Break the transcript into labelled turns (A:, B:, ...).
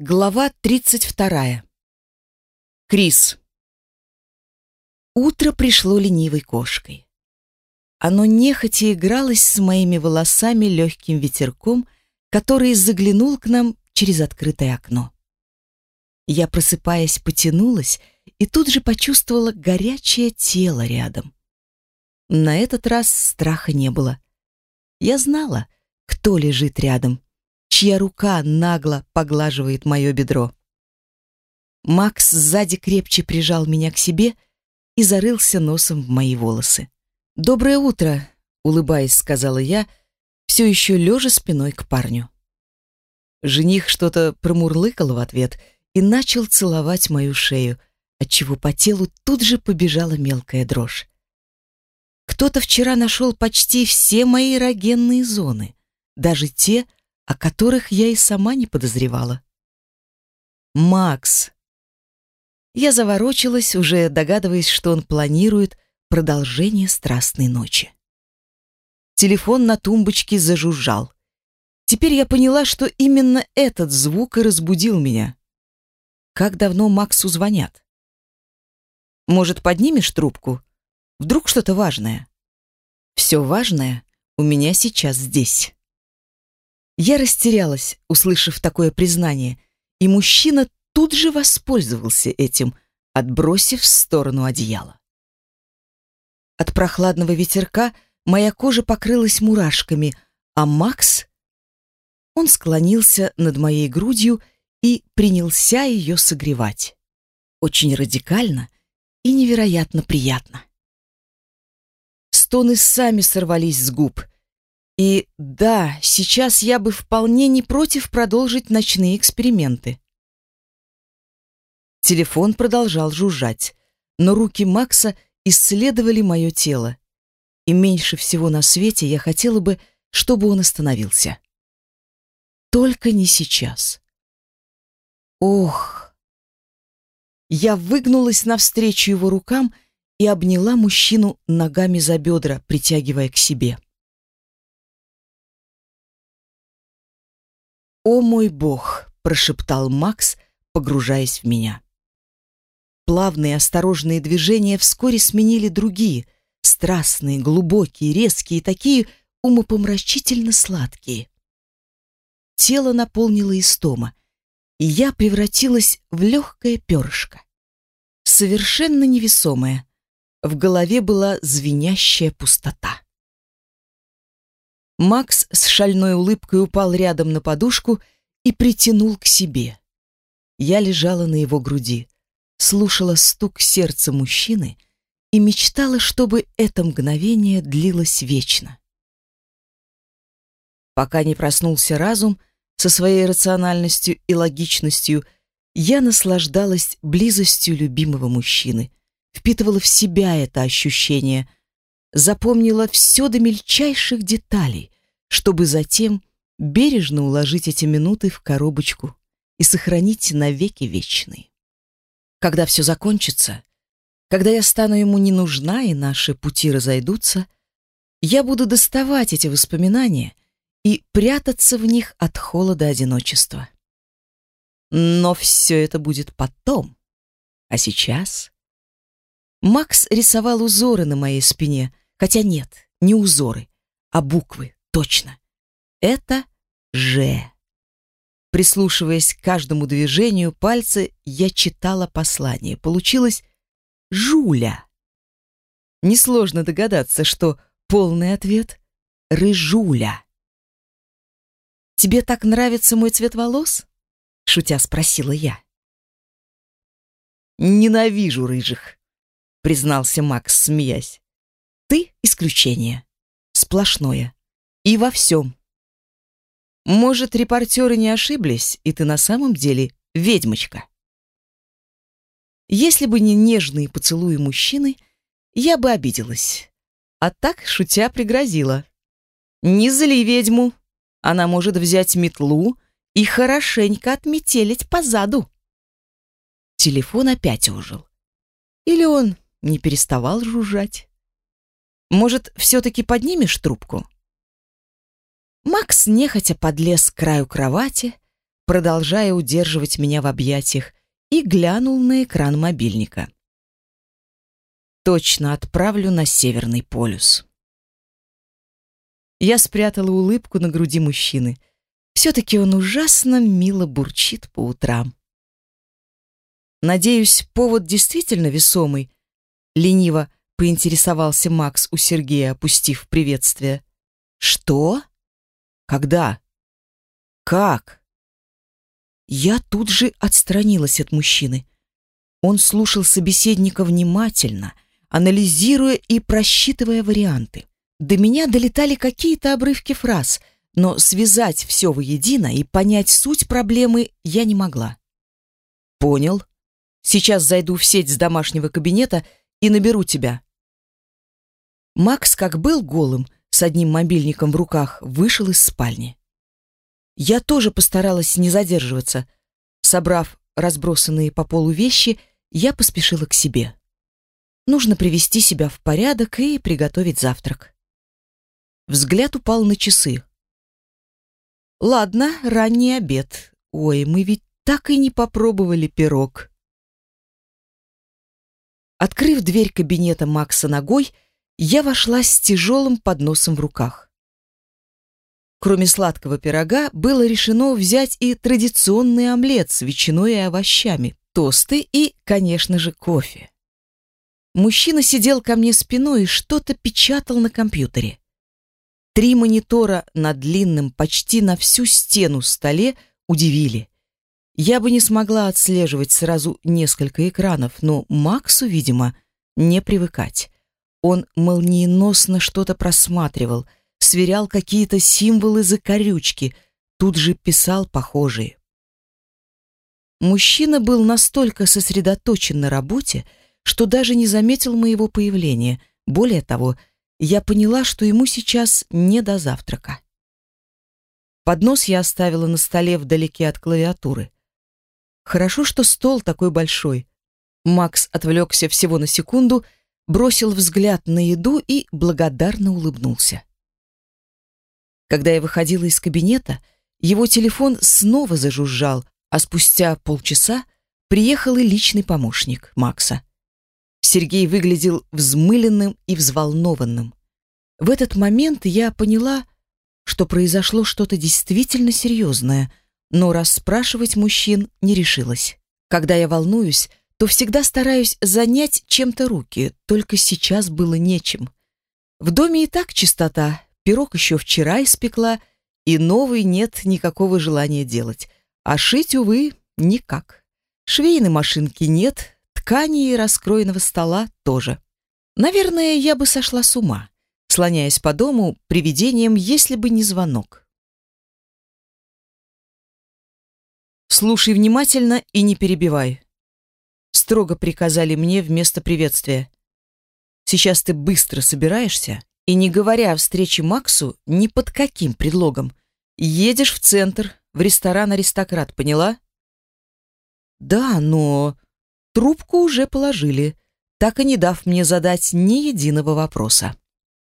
A: Глава 32. Крис. Утро пришло ленивой кошкой. Оно нехотя игралось с моими волосами легким ветерком, который заглянул к нам через открытое окно. Я, просыпаясь, потянулась и тут же почувствовала горячее тело рядом. На этот раз страха не было. Я знала, кто лежит рядом — чья рука нагло поглаживает мое бедро. Макс сзади крепче прижал меня к себе и зарылся носом в мои волосы. «Доброе утро», — улыбаясь, сказала я, все еще лежа спиной к парню. Жених что-то промурлыкал в ответ и начал целовать мою шею, отчего по телу тут же побежала мелкая дрожь. Кто-то вчера нашел почти все мои эрогенные зоны, даже те, о которых я и сама не подозревала. Макс. Я заворочилась, уже догадываясь, что он планирует продолжение страстной ночи. Телефон на тумбочке зажужжал. Теперь я поняла, что именно этот звук и разбудил меня. Как давно Максу звонят? Может, поднимешь трубку? Вдруг что-то важное? Все важное у меня сейчас здесь. Я растерялась, услышав такое признание, и мужчина тут же воспользовался этим, отбросив в сторону одеяло. От прохладного ветерка моя кожа покрылась мурашками, а Макс... Он склонился над моей грудью и принялся ее согревать. Очень радикально и невероятно приятно. Стоны сами сорвались с губ — и да, сейчас я бы вполне не против продолжить ночные эксперименты. Телефон продолжал жужжать, но руки Макса исследовали мое тело. И меньше всего на свете я хотела бы, чтобы он остановился. Только не сейчас. Ох! Я выгнулась навстречу его рукам и обняла мужчину ногами за бедра, притягивая к себе. «О мой бог!» — прошептал Макс, погружаясь в меня. Плавные осторожные движения вскоре сменили другие, страстные, глубокие, резкие, такие умопомрачительно сладкие. Тело наполнило истома, и я превратилась в легкое перышко. Совершенно невесомое. В голове была звенящая пустота. Макс с шальной улыбкой упал рядом на подушку и притянул к себе. Я лежала на его груди, слушала стук сердца мужчины и мечтала, чтобы это мгновение длилось вечно. Пока не проснулся разум со своей рациональностью и логичностью, я наслаждалась близостью любимого мужчины, впитывала в себя это ощущение — запомнила все до мельчайших деталей, чтобы затем бережно уложить эти минуты в коробочку и сохранить навеки вечные. Когда все закончится, когда я стану ему не нужна и наши пути разойдутся, я буду доставать эти воспоминания и прятаться в них от холода одиночества. Но все это будет потом. А сейчас... Макс рисовал узоры на моей спине, Хотя нет, не узоры, а буквы, точно. Это «Ж». Прислушиваясь к каждому движению пальца, я читала послание. Получилось «Жуля». Несложно догадаться, что полный ответ — «Рыжуля». «Тебе так нравится мой цвет волос?» — шутя спросила я. «Ненавижу рыжих», — признался Макс, смеясь. Ты — исключение. Сплошное. И во всем. Может, репортеры не ошиблись, и ты на самом деле ведьмочка. Если бы не нежные поцелуи мужчины, я бы обиделась. А так, шутя, пригрозила. Не зли ведьму. Она может взять метлу и хорошенько отметелить по заду. Телефон опять ожил. Или он не переставал жужжать. Может, все-таки поднимешь трубку?» Макс нехотя подлез к краю кровати, продолжая удерживать меня в объятиях, и глянул на экран мобильника. Точно отправлю на Северный полюс. Я спрятала улыбку на груди мужчины. Все-таки он ужасно мило бурчит по утрам. Надеюсь, повод действительно весомый. Лениво поинтересовался Макс у Сергея, опустив приветствие. Что? Когда? Как? Я тут же отстранилась от мужчины. Он слушал собеседника внимательно, анализируя и просчитывая варианты. До меня долетали какие-то обрывки фраз, но связать все воедино и понять суть проблемы я не могла. Понял. Сейчас зайду в сеть с домашнего кабинета и наберу тебя. Макс, как был голым, с одним мобильником в руках, вышел из спальни. Я тоже постаралась не задерживаться. Собрав разбросанные по полу вещи, я поспешила к себе. Нужно привести себя в порядок и приготовить завтрак. Взгляд упал на часы. Ладно, ранний обед. Ой, мы ведь так и не попробовали пирог. Открыв дверь кабинета Макса ногой, я вошла с тяжелым подносом в руках. Кроме сладкого пирога, было решено взять и традиционный омлет с ветчиной и овощами, тосты и, конечно же, кофе. Мужчина сидел ко мне спиной и что-то печатал на компьютере. Три монитора на длинном, почти на всю стену столе удивили. Я бы не смогла отслеживать сразу несколько экранов, но Максу, видимо, не привыкать. Он молниеносно что-то просматривал, сверял какие-то символы закорючки, тут же писал похожие. Мужчина был настолько сосредоточен на работе, что даже не заметил моего появления. Более того, я поняла, что ему сейчас не до завтрака. Поднос я оставила на столе вдалеке от клавиатуры. Хорошо, что стол такой большой. Макс отвлекся всего на секунду, бросил взгляд на еду и благодарно улыбнулся. Когда я выходила из кабинета, его телефон снова зажужжал, а спустя полчаса приехал и личный помощник Макса. Сергей выглядел взмыленным и взволнованным. В этот момент я поняла, что произошло что-то действительно серьезное, но расспрашивать мужчин не решилась. Когда я волнуюсь, то всегда стараюсь занять чем-то руки, только сейчас было нечем. В доме и так чистота, пирог еще вчера испекла, и новый нет никакого желания делать. А шить, увы, никак. Швейной машинки нет, ткани и раскроенного стола тоже. Наверное, я бы сошла с ума, слоняясь по дому привидением, если бы не звонок. «Слушай внимательно и не перебивай», — строго приказали мне вместо приветствия. «Сейчас ты быстро собираешься и, не говоря о встрече Максу, ни под каким предлогом, едешь в центр, в ресторан «Аристократ», поняла?» «Да, но...» Трубку уже положили, так и не дав мне задать ни единого вопроса.